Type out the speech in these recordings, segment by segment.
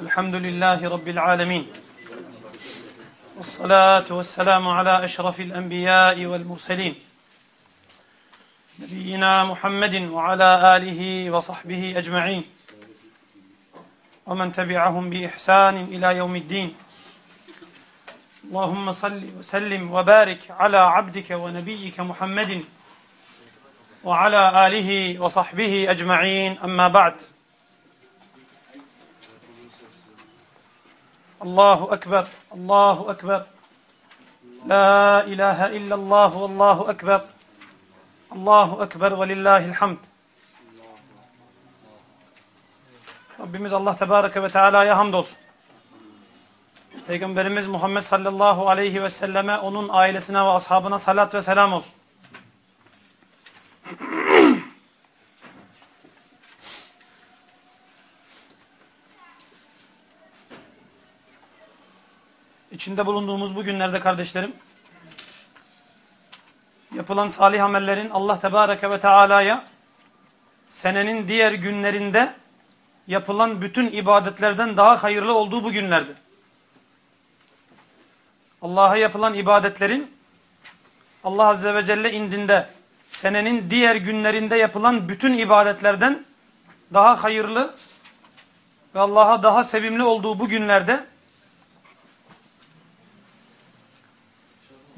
الحمد لله رب العالمين. والصلاة والسلام على أشرف الأنبياء والمرسلين. نبينا محمد وعلى آله وصحبه أجمعين. ومن تبعهم بإحسان إلى يوم الدين. اللهم صل وسلم وبارك على عبدك ونبيك محمد وعلى آله وصحبه أجمعين. أما بعد. الله أكبر الله أكبر لا إله إلا الله والله أكبر الله ve lillahil hamd. Rabbimiz Allah Tebareke ve Teala'ya hamdolsun. Peygamberimiz Muhammed sallallahu aleyhi ve selleme, onun ailesine ve ashabına salat ve selam olsun. İçinde bulunduğumuz bu günlerde kardeşlerim, yapılan salih amellerin Allah Tebareke ve Teala'ya senenin diğer günlerinde yapılan bütün ibadetlerden daha hayırlı olduğu bu günlerde. Allah'a yapılan ibadetlerin Allah Azze ve Celle indinde senenin diğer günlerinde yapılan bütün ibadetlerden daha hayırlı ve Allah'a daha sevimli olduğu bu günlerde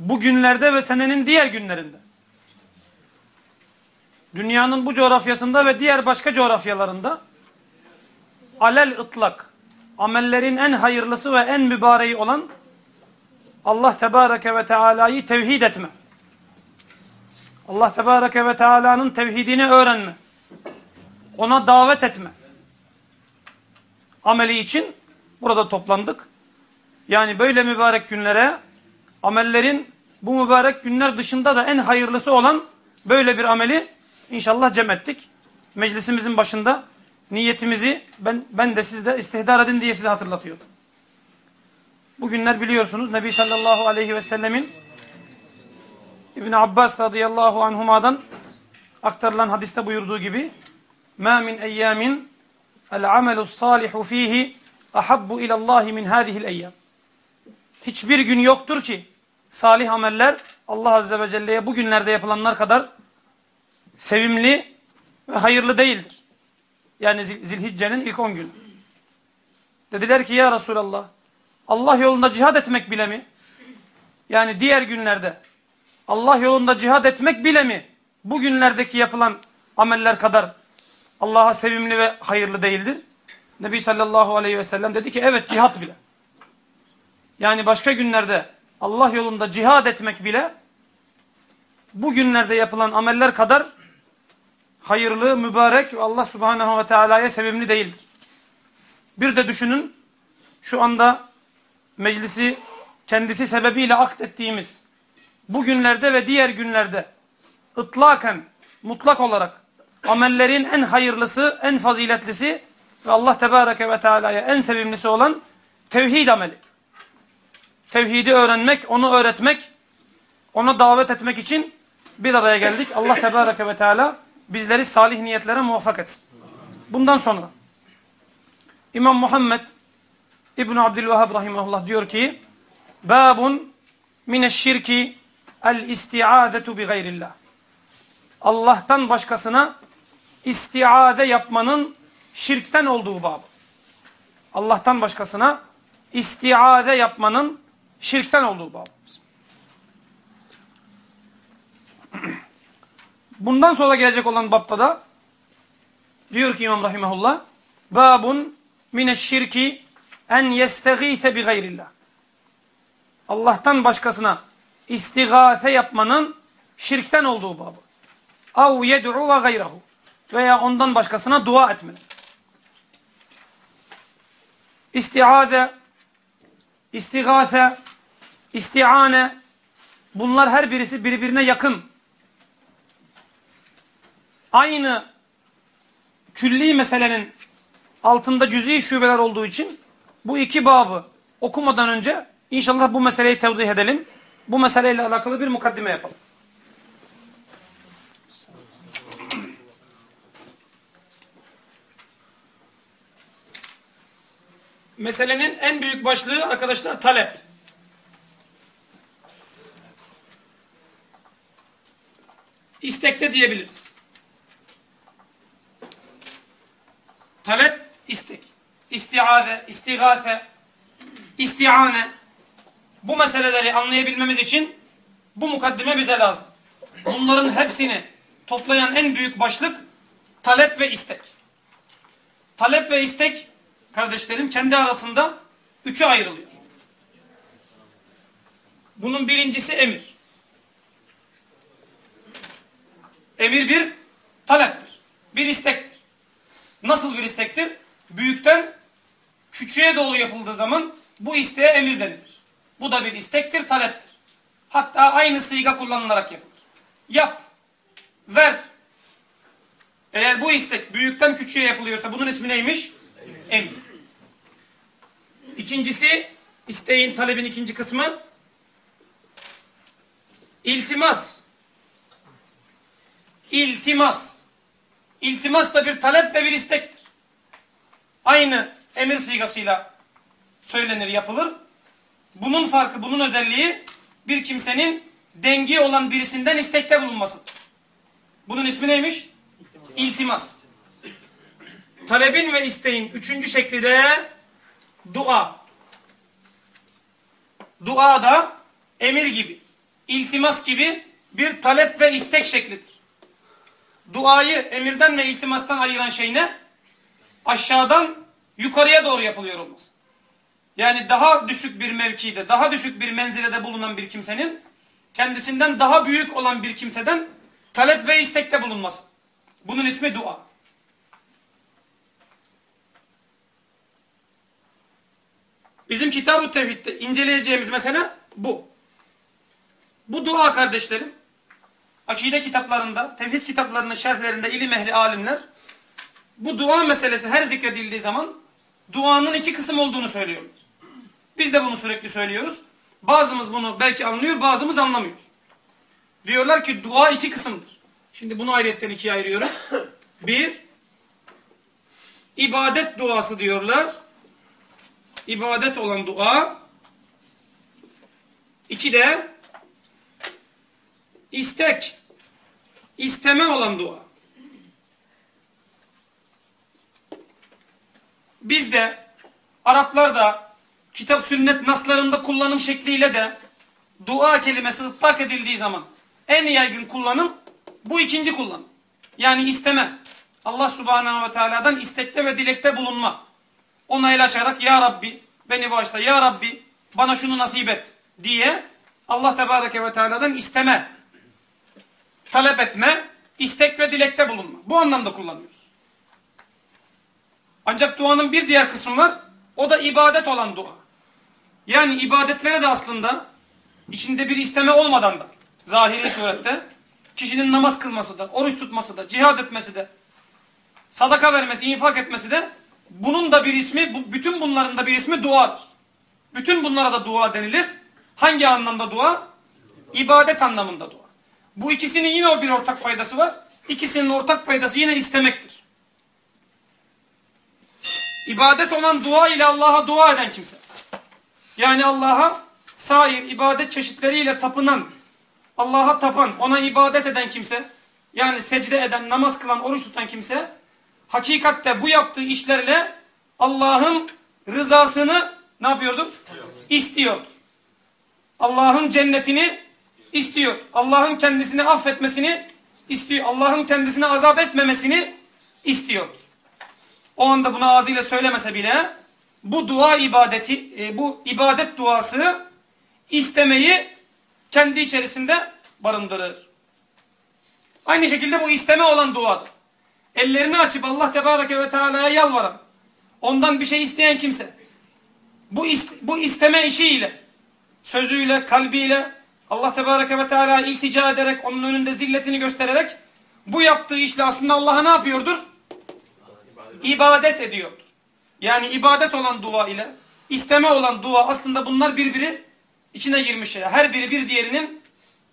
bu günlerde ve senenin diğer günlerinde dünyanın bu coğrafyasında ve diğer başka coğrafyalarında alel ıtlak amellerin en hayırlısı ve en mübareği olan Allah Tebareke ve Teala'yı tevhid etme. Allah Tebareke ve Teala'nın tevhidini öğrenme. Ona davet etme. Ameli için burada toplandık. Yani böyle mübarek günlere amellerin bu mübarek günler dışında da en hayırlısı olan böyle bir ameli inşallah cem ettik. Meclisimizin başında niyetimizi ben, ben de siz de istihdar edin diye size hatırlatıyordum. Bugünler biliyorsunuz Nebi sallallahu aleyhi ve sellemin İbn Abbas radıyallahu anhuma'dan aktarılan hadiste buyurduğu gibi مَا مِنْ اَيَّامٍ الْعَمَلُ الصَّالِحُ ف۪يهِ اَحَبُّ اِلَى اللّٰهِ مِنْ هَذِهِ الْاَيَّامِ Hiçbir gün yoktur ki salih ameller Allah Azze ve Celle'ye bu günlerde yapılanlar kadar sevimli ve hayırlı değildir. Yani Zilhicce'nin ilk 10 günü. Dediler ki ya Resulallah Allah yolunda cihad etmek bile mi? Yani diğer günlerde Allah yolunda cihad etmek bile mi? Bu günlerdeki yapılan ameller kadar Allah'a sevimli ve hayırlı değildir. Nebi sallallahu aleyhi ve sellem dedi ki evet cihat bile. Yani başka günlerde Allah yolunda cihad etmek bile bu günlerde yapılan ameller kadar hayırlı, mübarek ve Allah subhanehu ve teala'ya sevimli değildir. Bir de düşünün şu anda meclisi kendisi sebebiyle akt ettiğimiz bu günlerde ve diğer günlerde ıtlaken, mutlak olarak amellerin en hayırlısı, en faziletlisi ve Allah tebareke ve teala'ya en sevimlisi olan tevhid ameli. Tevhidi öğrenmek, onu öğretmek, ona davet etmek için bir araya geldik. Allah Tebareke ve Teala bizleri salih niyetlere muvaffak etsin. Bundan sonra İmam Muhammed İbn Abdülvehhab rahimehullah diyor ki: "Babun mineşşirki el-isti'azetu bi gayrillah." Allah'tan başkasına istiade yapmanın şirkten olduğu bab. Allah'tan başkasına istiade yapmanın şirkten olduğu babımız. Bundan sonra gelecek olan babda da diyor ki İmam Rahimahullah babun mineşşirki en yestegîte bi gayrillah. Allah'tan başkasına istigâfe yapmanın şirkten olduğu babı. Av yed'u ve gayrahu. Veya ondan başkasına dua etmenin. İstiade, istigâfe, istiane bunlar her birisi birbirine yakın. Aynı külli meselenin altında cüz'i şubeler olduğu için bu iki babı okumadan önce inşallah bu meseleyi tevdih edelim. Bu meseleyle alakalı bir mukaddime yapalım. meselenin en büyük başlığı arkadaşlar talep. İstekte diyebiliriz. Talep, istek. İstiade, istigate, istiane. Bu meseleleri anlayabilmemiz için bu mukaddime bize lazım. Bunların hepsini toplayan en büyük başlık talep ve istek. Talep ve istek kardeşlerim kendi arasında üçe ayrılıyor. Bunun birincisi emir. Emir bir taleptir. Bir istektir. Nasıl bir istektir? Büyükten küçüğe doğru yapıldığı zaman bu isteğe emir denilir. Bu da bir istektir, taleptir. Hatta aynı sıyga kullanılarak yapılır. Yap, ver. Eğer bu istek büyükten küçüğe yapılıyorsa bunun ismi neymiş? Emir. İkincisi, isteğin, talebin ikinci kısmı iltimas. İltimas. İltimas da bir talep ve bir istektir. Aynı emir sigasıyla söylenir, yapılır. Bunun farkı, bunun özelliği bir kimsenin dengi olan birisinden istekte bulunmasıdır. Bunun ismi neymiş? İltimas. Talebin ve isteğin üçüncü şekli de dua. Dua da emir gibi, iltimas gibi bir talep ve istek şeklidir. Duayı emirden ve iltimastan ayıran şey ne? Aşağıdan yukarıya doğru yapılıyor olması. Yani daha düşük bir mevkide, daha düşük bir menzilede bulunan bir kimsenin kendisinden daha büyük olan bir kimseden talep ve istekte bulunması. Bunun ismi dua. Bizim Kitab-ı Tevhid'de inceleyeceğimiz mesele bu. Bu dua kardeşlerim, akide kitaplarında, tevhid kitaplarının şerhlerinde ilim ehli alimler, bu dua meselesi her zikredildiği zaman duanın iki kısım olduğunu söylüyorlar. Biz de bunu sürekli söylüyoruz. Bazımız bunu belki anlıyor, bazımız anlamıyor. Diyorlar ki dua iki kısımdır. Şimdi bunu ayrıyetten ikiye ayırıyoruz. Bir, ibadet duası diyorlar. İbadet olan dua. İki de istek, isteme olan dua. Biz de Araplar da kitap sünnet naslarında kullanım şekliyle de dua kelimesi ıtlak edildiği zaman en yaygın kullanım bu ikinci kullanım. Yani isteme. Allah subhanahu ve teala'dan istekte ve dilekte bulunma. Ona el açarak ya Rabbi beni bağışla ya Rabbi bana şunu nasip et diye Allah tebareke ve teala'dan isteme, talep etme, istek ve dilekte bulunma. Bu anlamda kullanıyoruz. Ancak duanın bir diğer kısmı var. O da ibadet olan dua. Yani ibadetlere de aslında içinde bir isteme olmadan da zahiri surette kişinin namaz kılması da, oruç tutması da, cihad etmesi de, sadaka vermesi, infak etmesi de bunun da bir ismi, bütün bunların da bir ismi duadır. Bütün bunlara da dua denilir. Hangi anlamda dua? İbadet anlamında dua. Bu ikisinin yine bir ortak paydası var. İkisinin ortak paydası yine istemektir. İbadet olan dua ile Allah'a dua eden kimse. Yani Allah'a sair ibadet çeşitleriyle tapınan, Allah'a tapan, ona ibadet eden kimse, yani secde eden, namaz kılan, oruç tutan kimse, hakikatte bu yaptığı işlerle Allah'ın rızasını ne yapıyordur? İstiyordur. Allah'ın cennetini istiyor. Allah'ın kendisini affetmesini istiyor. Allah'ın kendisine azap etmemesini istiyordur. O anda bunu ağzıyla söylemese bile bu dua ibadeti, e, bu ibadet duası istemeyi kendi içerisinde barındırır. Aynı şekilde bu isteme olan duadır. Ellerini açıp Allah Tebareke ve Teala'ya yalvaran, ondan bir şey isteyen kimse, bu, ist bu isteme işiyle, sözüyle, kalbiyle, Allah Tebareke ve Teala iltica ederek, onun önünde zilletini göstererek, bu yaptığı işle aslında Allah'a ne yapıyordur? İbadet ediyordur. Yani ibadet olan dua ile, isteme olan dua aslında bunlar birbiri içine girmiş şeyler. Her biri bir diğerinin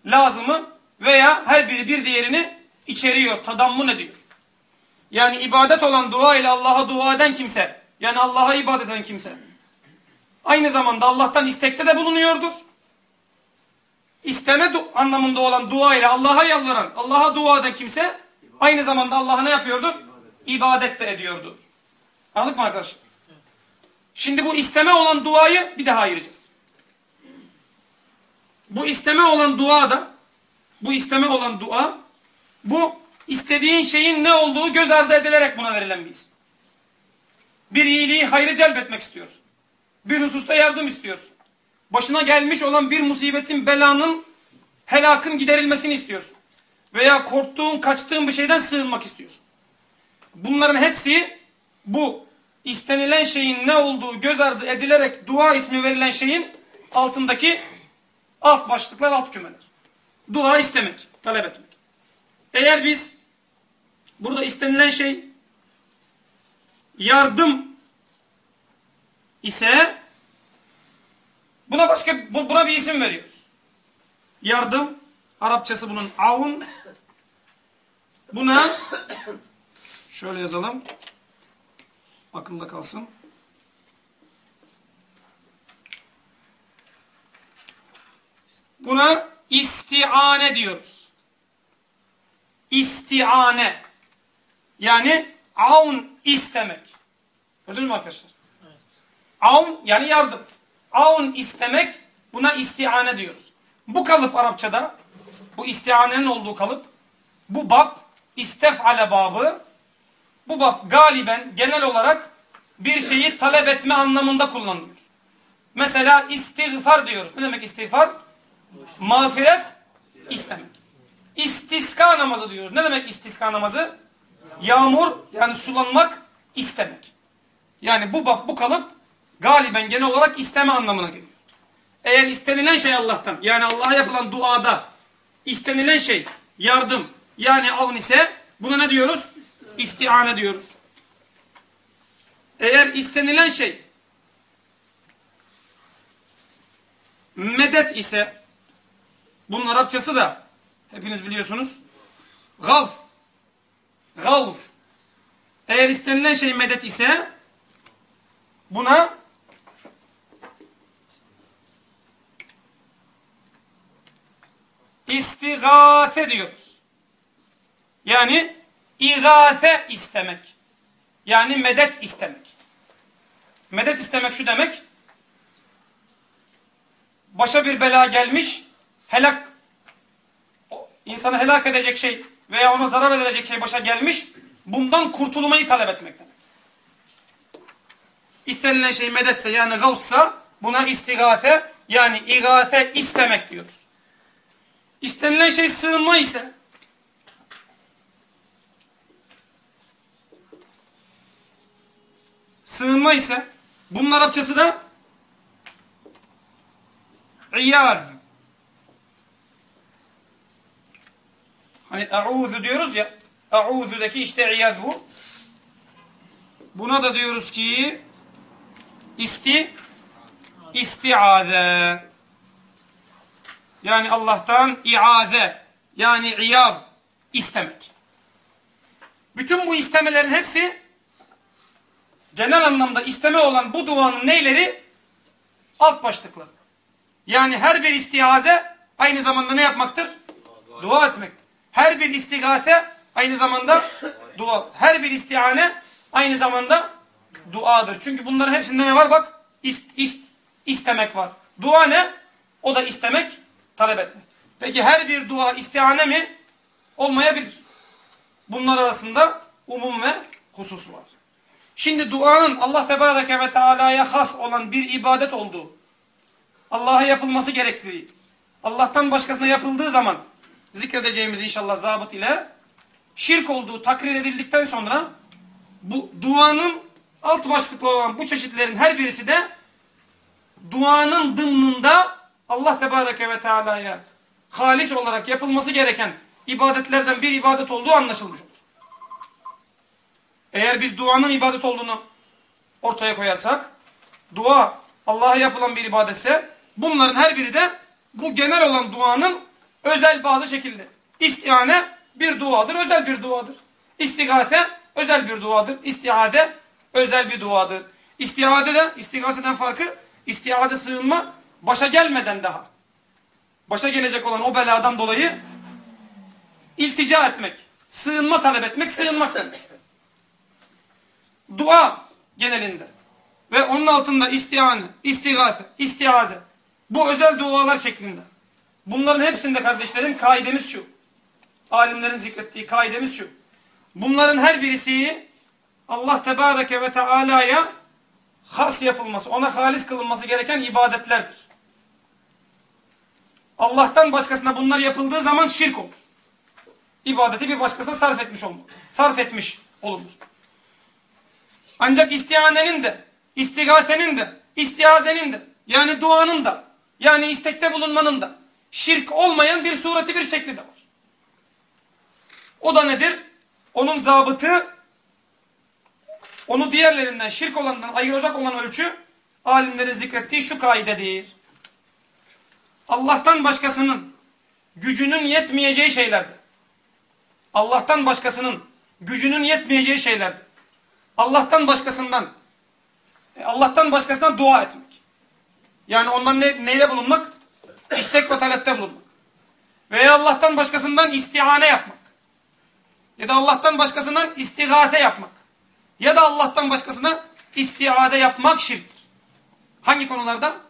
lazımı veya her biri bir diğerini içeriyor, tadammun ediyor. Yani ibadet olan dua ile Allah'a dua eden kimse Yani Allah'a ibadet eden kimse. Aynı zamanda Allah'tan istekte de bulunuyordur. İsteme anlamında olan dua ile Allah'a yalvaran, Allah'a dua eden kimse aynı zamanda Allah'a ne yapıyordur? İbadet de ediyordur. Anladık mı arkadaşlar? Şimdi bu isteme olan duayı bir daha ayıracağız. Bu isteme olan dua da bu isteme olan dua bu istediğin şeyin ne olduğu göz ardı edilerek buna verilen bir isim. Bir iyiliği, hayrı celbetmek istiyorsun. Bir hususta yardım istiyorsun. Başına gelmiş olan bir musibetin, belanın, helakın giderilmesini istiyorsun. Veya korktuğun, kaçtığın bir şeyden sığınmak istiyorsun. Bunların hepsi bu istenilen şeyin ne olduğu göz ardı edilerek dua ismi verilen şeyin altındaki alt başlıklar, alt kümeler. Dua istemek, talep etmek. Eğer biz burada istenilen şey yardım ise buna başka buna bir isim veriyoruz. Yardım Arapçası bunun avun buna şöyle yazalım akılda kalsın. Buna istiane diyoruz. İstiane. Yani avun istemek. Gördünüz mü arkadaşlar? Evet. Avun yani yardım. Avun istemek buna istiane diyoruz. Bu kalıp Arapçada bu istianenin olduğu kalıp bu bab istefale babı bu bab galiben genel olarak bir şeyi talep etme anlamında kullanılıyor. Mesela istiğfar diyoruz. Ne demek istiğfar? Mağfiret istemek. İstiska namazı diyoruz. Ne demek istiska namazı? Yağmur yani sulanmak istemek. Yani bu bab bu kalıp galiben genel olarak isteme anlamına geliyor. Eğer istenilen şey Allah'tan yani Allah'a yapılan duada istenilen şey yardım yani avn ise buna ne diyoruz? İstiane diyoruz. Eğer istenilen şey medet ise bunun Arapçası da hepiniz biliyorsunuz gavf gavf eğer istenilen şey medet ise buna istigâfe diyoruz. Yani İgâfe istemek. Yani medet istemek. Medet istemek şu demek. Başa bir bela gelmiş, helak, insanı helak edecek şey veya ona zarar verecek şey başa gelmiş, bundan kurtulmayı talep etmek demek. İstenilen şey medetse yani gavssa buna istigâfe yani igâfe istemek diyoruz. İstenilen şey sığınma ise sığınma ise bunun Arapçası da iyaz. Hani e'udhu diyoruz ya e'udhu'daki işte iyaz bu. Buna da diyoruz ki isti istiaze. Yani Allah'tan iaze yani iyaz istemek. Bütün bu istemelerin hepsi genel anlamda isteme olan bu duanın neyleri? Alt başlıkları. Yani her bir istihaze aynı zamanda ne yapmaktır? Dua, dua etmektir. Her bir istigate aynı zamanda dua. Her bir istihane aynı zamanda duadır. Çünkü bunların hepsinde ne var? Bak ist, ist, istemek var. Dua ne? O da istemek, talep etmek. Peki her bir dua istihane mi? Olmayabilir. Bunlar arasında umum ve husus var. Şimdi duanın Allah Tebareke ve Teala'ya has olan bir ibadet olduğu, Allah'a yapılması gerektiği, Allah'tan başkasına yapıldığı zaman zikredeceğimiz inşallah zabıt ile şirk olduğu takrir edildikten sonra bu duanın alt başlıklı olan bu çeşitlerin her birisi de duanın dımnında Allah Tebareke ve Teala'ya halis olarak yapılması gereken ibadetlerden bir ibadet olduğu anlaşılmış olur. Eğer biz duanın ibadet olduğunu ortaya koyarsak, dua Allah'a yapılan bir ibadetse, bunların her biri de bu genel olan duanın özel bazı şekilde. İstihane bir duadır, özel bir duadır. İstigate özel bir duadır. İstihade özel bir duadır. İstiade de istigaseden farkı istiaze sığınma başa gelmeden daha. Başa gelecek olan o beladan dolayı iltica etmek, sığınma talep etmek, sığınmak demek. Dua genelinde ve onun altında istihane, istigate, istiaze. Bu özel dualar şeklinde. Bunların hepsinde kardeşlerim kaidemiz şu. Alimlerin zikrettiği kaidemiz şu. Bunların her birisi Allah Tebareke ve Teala'ya has yapılması, ona halis kılınması gereken ibadetlerdir. Allah'tan başkasına bunlar yapıldığı zaman şirk olur. İbadeti bir başkasına sarf etmiş olmalı. Sarf etmiş olunur. Ancak istihanenin de, istigasenin de, istiazenin de, yani duanın da, yani istekte bulunmanın da şirk olmayan bir sureti bir şekli de var. O da nedir? Onun zabıtı, onu diğerlerinden şirk olandan ayıracak olan ölçü, alimlerin zikrettiği şu kaidedir. Allah'tan başkasının gücünün yetmeyeceği şeylerdir. Allah'tan başkasının gücünün yetmeyeceği şeylerdir. Allah'tan başkasından e, Allah'tan başkasından dua etmek. Yani ondan ne, neyle bulunmak? İstek ve talepte bulunmak. Veya Allah'tan başkasından istihane yapmak. Ya da Allah'tan başkasından istigate yapmak. Ya da Allah'tan başkasına istiade yapmak şirktir. Hangi konularda?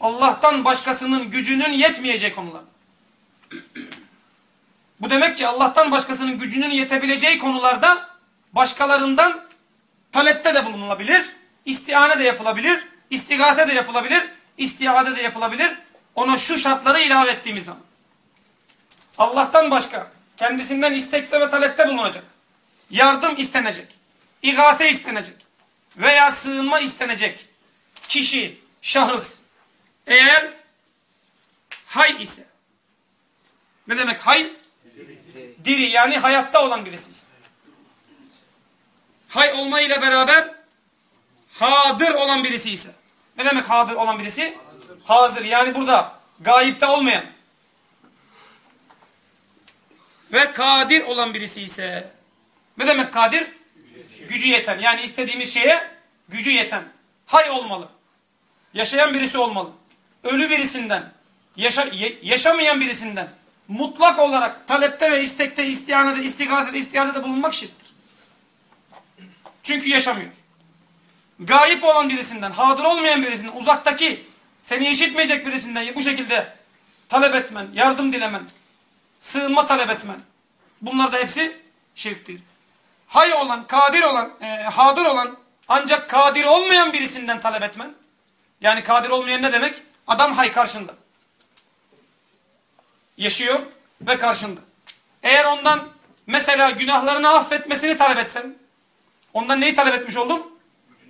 Allah'tan başkasının gücünün yetmeyeceği konular. Bu demek ki Allah'tan başkasının gücünün yetebileceği konularda başkalarından talepte de bulunulabilir, istihane de yapılabilir, istigate de yapılabilir, istiade de yapılabilir. Ona şu şartları ilave ettiğimiz zaman. Allah'tan başka kendisinden istekte ve talepte bulunacak. Yardım istenecek. İgate istenecek. Veya sığınma istenecek. Kişi, şahıs eğer hay ise ne demek hay? Diri yani hayatta olan birisi ise. Hay olma ile beraber hadır olan birisi ise. Ne demek hadır olan birisi? Hazır yani burada gayipte olmayan ve kadir olan birisi ise. Ne demek kadir? Gücü yeten yani istediğimiz şeye gücü yeten. Hay olmalı. Yaşayan birisi olmalı. Ölü birisinden, yaşa, yaşamayan birisinden mutlak olarak talepte ve istekte, istihanede, istigasede, istihazede bulunmak şirktir. Çünkü yaşamıyor. Gayip olan birisinden, hadır olmayan birisinden, uzaktaki, seni işitmeyecek birisinden bu şekilde talep etmen, yardım dilemen, sığınma talep etmen. Bunlar da hepsi şirktir. Hay olan, kadir olan, e, hadır olan ancak kadir olmayan birisinden talep etmen. Yani kadir olmayan ne demek? Adam hay karşında. Yaşıyor ve karşında. Eğer ondan mesela günahlarını affetmesini talep etsen, ondan neyi talep etmiş oldun?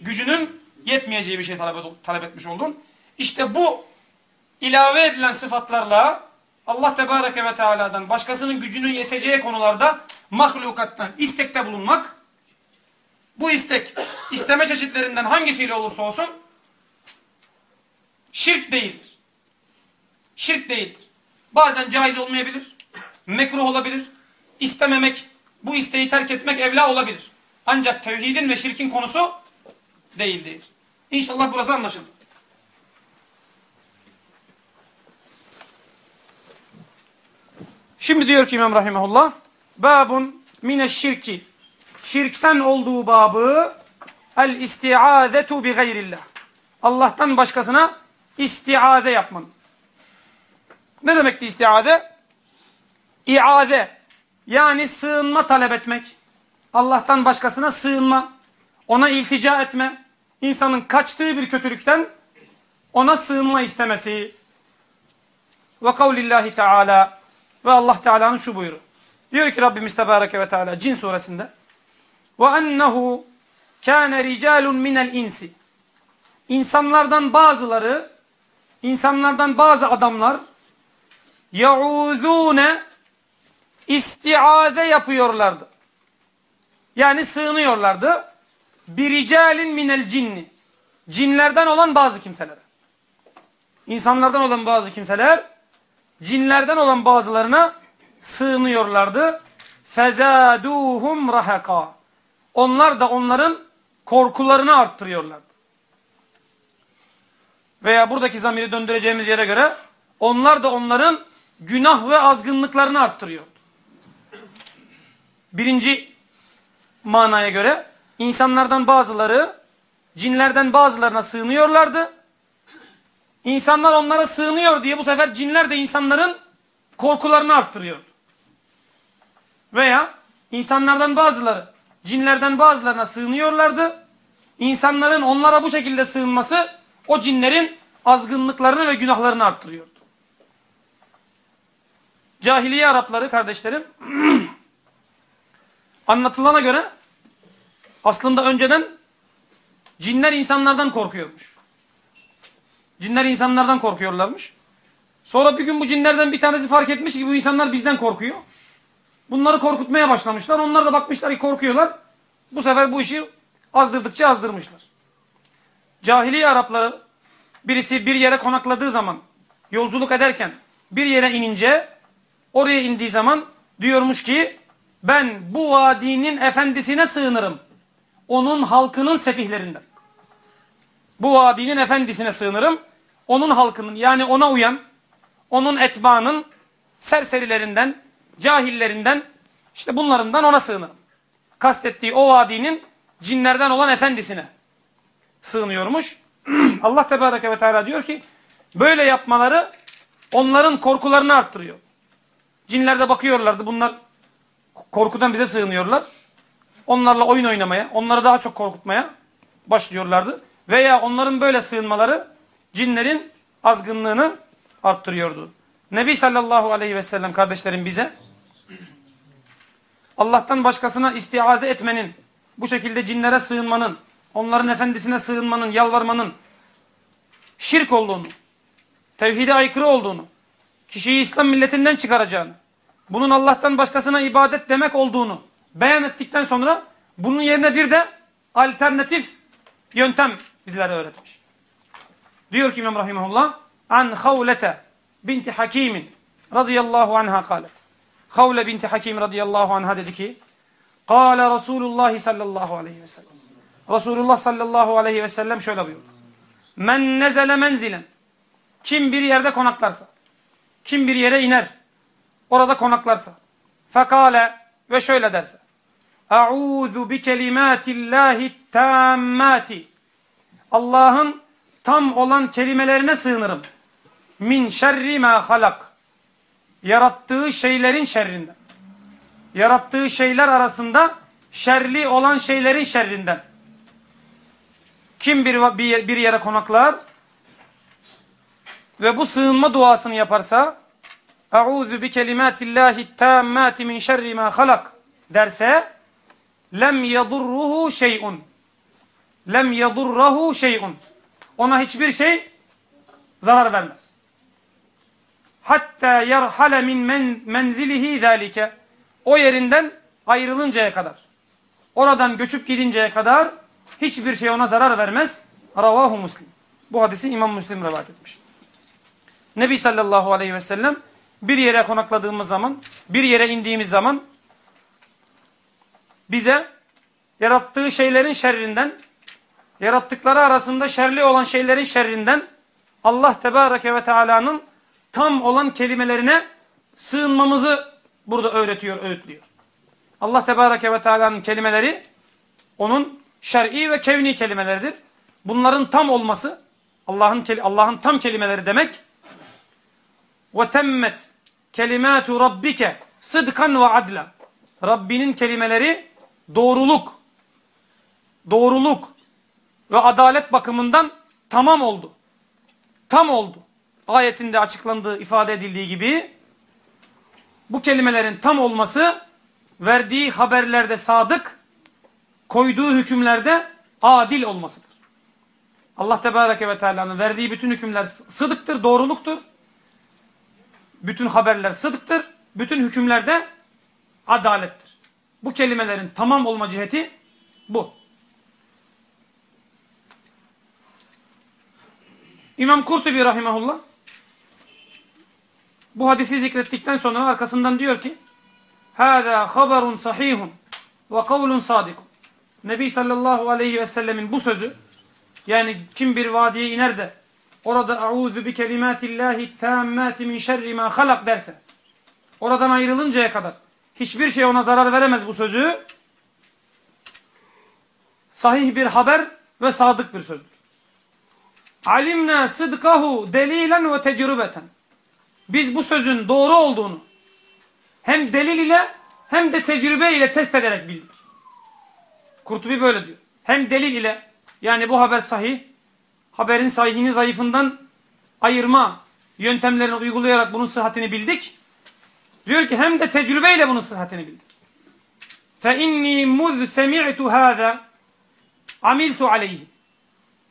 Gücünün yetmeyeceği bir şey talep, etmiş oldun. İşte bu ilave edilen sıfatlarla Allah Tebareke ve Teala'dan başkasının gücünün yeteceği konularda mahlukattan istekte bulunmak, bu istek isteme çeşitlerinden hangisiyle olursa olsun şirk değildir. Şirk değildir. Bazen caiz olmayabilir, mekruh olabilir, istememek, bu isteği terk etmek evla olabilir. Ancak tevhidin ve şirkin konusu değildir. İnşallah burası anlaşıldı. Şimdi diyor ki İmam Rahimahullah babun mineşşirki şirkten olduğu babı el istiazetu bi gayrillah. Allah'tan başkasına istiade yapmanın. Ne demekti istiade? İade yani sığınma talep etmek. Allah'tan başkasına sığınma, ona iltica etme, insanın kaçtığı bir kötülükten ona sığınma istemesi. Ve kavlillahi teala ve Allah Teala'nın şu buyuru. Diyor ki Rabbimiz Tebareke ve Teala Cin suresinde ve ennehu kâne ricalun minel insi İnsanlardan bazıları insanlardan bazı adamlar yauzune istiade yapıyorlardı. Yani sığınıyorlardı. Biricalin minel cinni. Cinlerden olan bazı kimselere. İnsanlardan olan bazı kimseler cinlerden olan bazılarına sığınıyorlardı. Fezaduhum rahaka. Onlar da onların korkularını arttırıyorlardı. Veya buradaki zamiri döndüreceğimiz yere göre onlar da onların günah ve azgınlıklarını arttırıyordu. Birinci manaya göre insanlardan bazıları cinlerden bazılarına sığınıyorlardı. İnsanlar onlara sığınıyor diye bu sefer cinler de insanların korkularını arttırıyordu. Veya insanlardan bazıları cinlerden bazılarına sığınıyorlardı. İnsanların onlara bu şekilde sığınması o cinlerin azgınlıklarını ve günahlarını arttırıyordu. Cahiliye Arapları kardeşlerim anlatılana göre aslında önceden cinler insanlardan korkuyormuş. Cinler insanlardan korkuyorlarmış. Sonra bir gün bu cinlerden bir tanesi fark etmiş ki bu insanlar bizden korkuyor. Bunları korkutmaya başlamışlar. Onlar da bakmışlar ki korkuyorlar. Bu sefer bu işi azdırdıkça azdırmışlar. Cahiliye Arapları birisi bir yere konakladığı zaman yolculuk ederken bir yere inince oraya indiği zaman diyormuş ki ben bu vadinin efendisine sığınırım. Onun halkının sefihlerinden. Bu vadinin efendisine sığınırım. Onun halkının yani ona uyan, onun etbaanın serserilerinden, cahillerinden, işte bunlarından ona sığınırım. Kastettiği o vadinin cinlerden olan efendisine sığınıyormuş. Allah Tebareke ve Teala diyor ki böyle yapmaları onların korkularını arttırıyor. Cinler de bakıyorlardı bunlar korkudan bize sığınıyorlar. Onlarla oyun oynamaya, onları daha çok korkutmaya başlıyorlardı. Veya onların böyle sığınmaları cinlerin azgınlığını arttırıyordu. Nebi sallallahu aleyhi ve sellem kardeşlerim bize Allah'tan başkasına istiaze etmenin, bu şekilde cinlere sığınmanın, onların efendisine sığınmanın, yalvarmanın şirk olduğunu, tevhide aykırı olduğunu, kişiyi İslam milletinden çıkaracağını, bunun Allah'tan başkasına ibadet demek olduğunu beyan ettikten sonra bunun yerine bir de alternatif yöntem bizlere öğretmiş. Diyor ki İmam Rahimahullah an Havlete binti Hakimin radıyallahu anha kalet. Havle binti Hakim radıyallahu anha dedi ki Kale Resulullah sallallahu aleyhi ve sellem. Resulullah sallallahu aleyhi ve sellem şöyle buyurdu. Men nezele menzilen. Kim bir yerde konaklarsa. Kim bir yere iner. Orada konaklarsa. Fekale ve şöyle derse. A'udhu bi kelimatillahi tammati. Allah'ın tam olan kelimelerine sığınırım. Min şerri ma halak. Yarattığı şeylerin şerrinden. Yarattığı şeyler arasında şerli olan şeylerin şerrinden. Kim bir, bir, yere konaklar ve bu sığınma duasını yaparsa Euzu bi kelimatillahi tammati min şerri ma halak derse lem yadurruhu şey'un. Lem yadurrahu şey'un. Ona hiçbir şey zarar vermez. Hatta yerhale min men, menzilihi zalike. O yerinden ayrılıncaya kadar oradan göçüp gidinceye kadar hiçbir şey ona zarar vermez. Ravahu Muslim. Bu hadisi İmam Müslim rivayet etmiş. Nebi sallallahu aleyhi ve sellem bir yere konakladığımız zaman, bir yere indiğimiz zaman bize yarattığı şeylerin şerrinden, yarattıkları arasında şerli olan şeylerin şerrinden Allah Tebareke ve Teala'nın tam olan kelimelerine sığınmamızı burada öğretiyor, öğütlüyor. Allah Tebareke ve Teala'nın kelimeleri onun şer'i ve kevni kelimeleridir. Bunların tam olması Allah'ın Allah'ın tam kelimeleri demek. Ve temmet kelimatu rabbike sıdkan ve adla. Rabbinin kelimeleri doğruluk, doğruluk ve adalet bakımından tamam oldu. Tam oldu. Ayetinde açıklandığı, ifade edildiği gibi bu kelimelerin tam olması verdiği haberlerde sadık, koyduğu hükümlerde adil olmasıdır. Allah Tebareke ve Teala'nın verdiği bütün hükümler sıdıktır, doğruluktur. Bütün haberler sıdıktır. Bütün hükümlerde adalettir. Bu kelimelerin tamam olma ciheti bu. İmam Kurtubi rahimahullah bu hadisi zikrettikten sonra arkasından diyor ki haberun sahihun ve kavlun sadikun. Nebi sallallahu aleyhi ve sellemin bu sözü yani kim bir vadiye iner de orada auzu bi kelimatillahi tammati min şerri ma halak derse oradan ayrılıncaya kadar hiçbir şey ona zarar veremez bu sözü sahih bir haber ve sadık bir sözdür. Alimna sıdkahu delilen ve tecrübeten. Biz bu sözün doğru olduğunu hem delil ile hem de tecrübe ile test ederek bildik. Kurtubi böyle diyor. Hem delil ile yani bu haber sahih, haberin sahihini zayıfından ayırma yöntemlerini uygulayarak bunun sıhhatini bildik. Diyor ki hem de tecrübeyle bunun sıhhatini bildik. İnni muz semi'tu hâzâ amiltu aleyhi.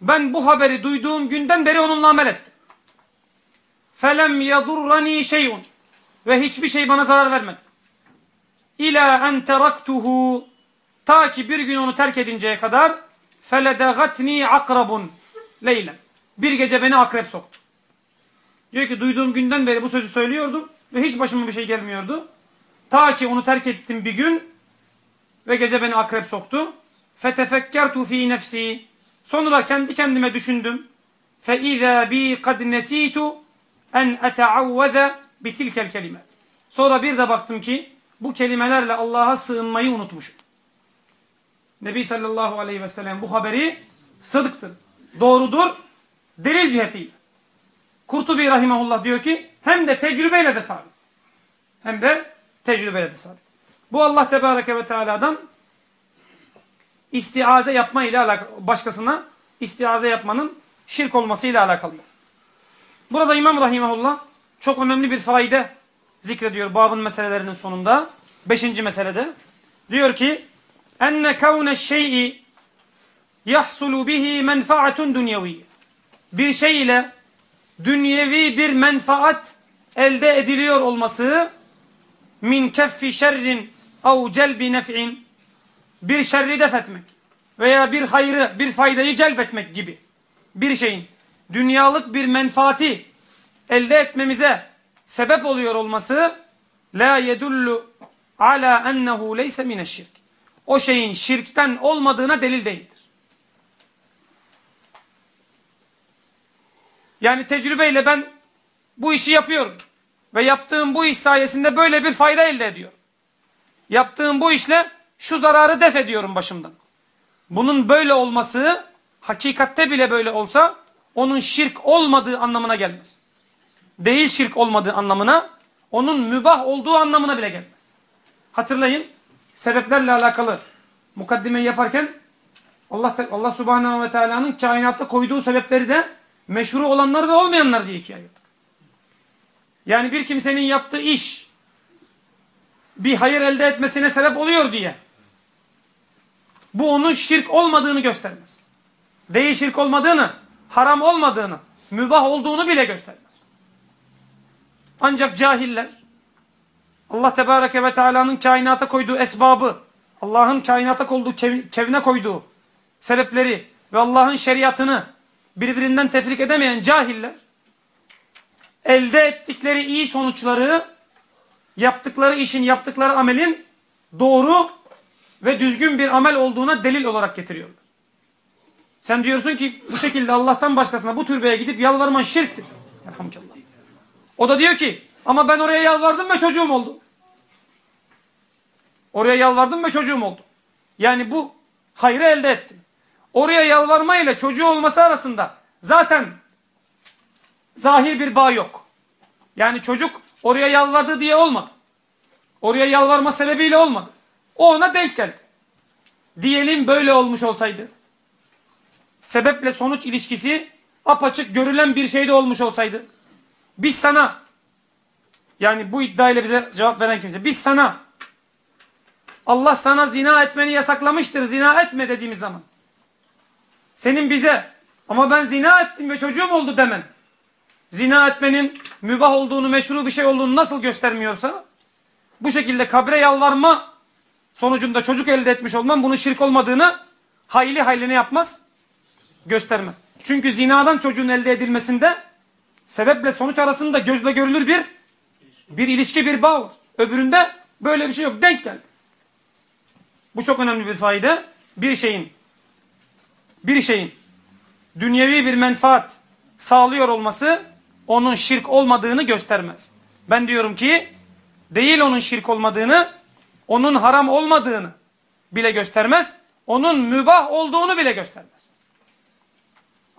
Ben bu haberi duyduğum günden beri onunla amel ettim. Felem yadurrani şeyun. Ve hiçbir şey bana zarar vermedi. İlâ en teraktuhu. Ta ki bir gün onu terk edinceye kadar feledegatni akrabun leylen. Bir gece beni akrep soktu. Diyor ki duyduğum günden beri bu sözü söylüyordum ve hiç başıma bir şey gelmiyordu. Ta ki onu terk ettim bir gün ve gece beni akrep soktu. Fetefekkertu fi nefsi. Sonra kendi kendime düşündüm. İzâ bi kad nesitu en eteavveze bitilkel kelime. Sonra bir de baktım ki bu kelimelerle Allah'a sığınmayı unutmuşum. Nebi sallallahu aleyhi ve sellem bu haberi sıdıktır. Doğrudur. Delil cihetiyle. Kurtubi rahimahullah diyor ki hem de tecrübeyle de sabit. Hem de tecrübeyle de sabit. Bu Allah tebareke ve teala'dan istiaze yapma ile alakalı, başkasına istiaze yapmanın şirk olması ile alakalı. Burada İmam Rahimahullah çok önemli bir faide zikrediyor babın meselelerinin sonunda. Beşinci meselede. Diyor ki enne kavne şey'i yahsulu bihi menfaatun dünyevi. Bir şey ile dünyevi bir menfaat elde ediliyor olması min keffi şerrin av celbi nef'in bir şerri def etmek veya bir hayrı, bir faydayı celbetmek gibi bir şeyin dünyalık bir menfaati elde etmemize sebep oluyor olması la yedullu ala ennehu leyse mineşşirk. O şeyin şirkten olmadığına delil değildir. Yani tecrübeyle ben bu işi yapıyorum ve yaptığım bu iş sayesinde böyle bir fayda elde ediyorum. Yaptığım bu işle şu zararı def ediyorum başımdan. Bunun böyle olması hakikatte bile böyle olsa onun şirk olmadığı anlamına gelmez. Değil şirk olmadığı anlamına onun mübah olduğu anlamına bile gelmez. Hatırlayın sebeplerle alakalı mukaddimeyi yaparken Allah Allah Subhanahu ve Teala'nın kainatta koyduğu sebepleri de meşru olanlar ve olmayanlar diye ikiye ayırdık. Yani bir kimsenin yaptığı iş bir hayır elde etmesine sebep oluyor diye bu onun şirk olmadığını göstermez. Değil şirk olmadığını, haram olmadığını, mübah olduğunu bile göstermez. Ancak cahiller Allah Tebareke ve Teala'nın kainata koyduğu esbabı, Allah'ın kainata koyduğu, kevne koyduğu sebepleri ve Allah'ın şeriatını birbirinden tefrik edemeyen cahiller elde ettikleri iyi sonuçları yaptıkları işin, yaptıkları amelin doğru ve düzgün bir amel olduğuna delil olarak getiriyorlar. Sen diyorsun ki bu şekilde Allah'tan başkasına bu türbeye gidip yalvarman şirktir. O da diyor ki ama ben oraya yalvardım ve çocuğum oldu. Oraya yalvardım ve çocuğum oldu. Yani bu hayrı elde ettim. Oraya yalvarma ile çocuğu olması arasında zaten zahir bir bağ yok. Yani çocuk oraya yalvardı diye olmadı. Oraya yalvarma sebebiyle olmadı. O ona denk geldi. Diyelim böyle olmuş olsaydı. Sebeple sonuç ilişkisi apaçık görülen bir şeyde olmuş olsaydı. Biz sana yani bu iddiayla bize cevap veren kimse biz sana Allah sana zina etmeni yasaklamıştır zina etme dediğimiz zaman senin bize ama ben zina ettim ve çocuğum oldu demen zina etmenin mübah olduğunu meşru bir şey olduğunu nasıl göstermiyorsa bu şekilde kabre yalvarma sonucunda çocuk elde etmiş olman bunun şirk olmadığını hayli hayli ne yapmaz? Göstermez. Çünkü zinadan çocuğun elde edilmesinde sebeple sonuç arasında gözle görülür bir bir ilişki bir bağ var. Öbüründe böyle bir şey yok. Denk geldi. Bu çok önemli bir fayda. bir şeyin bir şeyin dünyevi bir menfaat sağlıyor olması onun şirk olmadığını göstermez. Ben diyorum ki değil onun şirk olmadığını, onun haram olmadığını bile göstermez. Onun mübah olduğunu bile göstermez.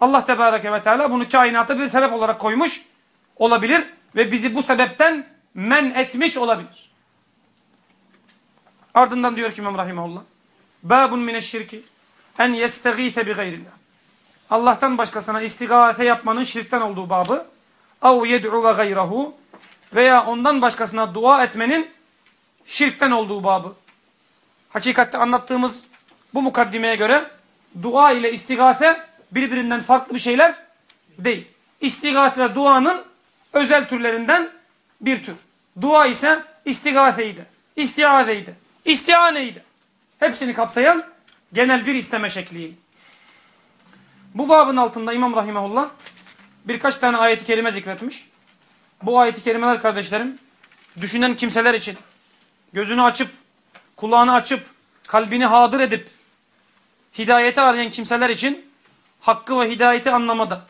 Allah Tebareke ve Teala bunu kainata bir sebep olarak koymuş olabilir ve bizi bu sebepten men etmiş olabilir. Ardından diyor ki İmam Rahimahullah. Babun mineşşirki en yestegîfe bi gayrillah. Allah'tan başkasına istigate yapmanın şirkten olduğu babı. Av yed'u ve gayrahu veya ondan başkasına dua etmenin şirkten olduğu babı. Hakikatte anlattığımız bu mukaddimeye göre dua ile istigate birbirinden farklı bir şeyler değil. İstigate duanın özel türlerinden bir tür. Dua ise istigateydi, istiazeydi, istianeydi. Hepsini kapsayan genel bir isteme şekli. Bu babın altında İmam Rahimahullah birkaç tane ayeti kerime zikretmiş. Bu ayeti kerimeler kardeşlerim düşünen kimseler için gözünü açıp kulağını açıp kalbini hadır edip hidayeti arayan kimseler için hakkı ve hidayeti anlamada